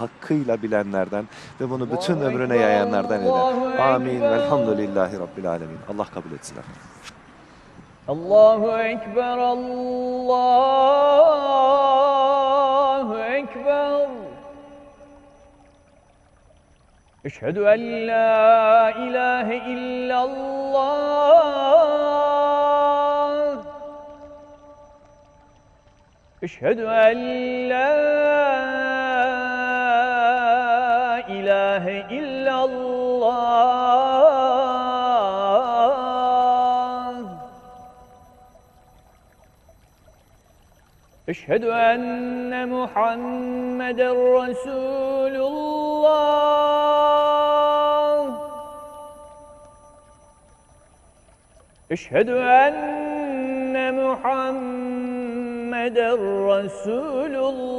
hakkıyla bilenlerden ve bunu bütün ömrüne yayanlardan eyle. Amin. Velhamdülillahi Rabbil alemin. Allah kabul etsin. efendim. Allahu Ekber, Allahu Ekber. Eşhedü en la ilahe illallah. Eşhedü en la ilahe illallah. Eşhedü enne Muhammeden Resulullah. Eşhedü enne Muhammeden Resulullah.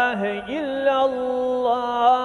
إله إلا الله.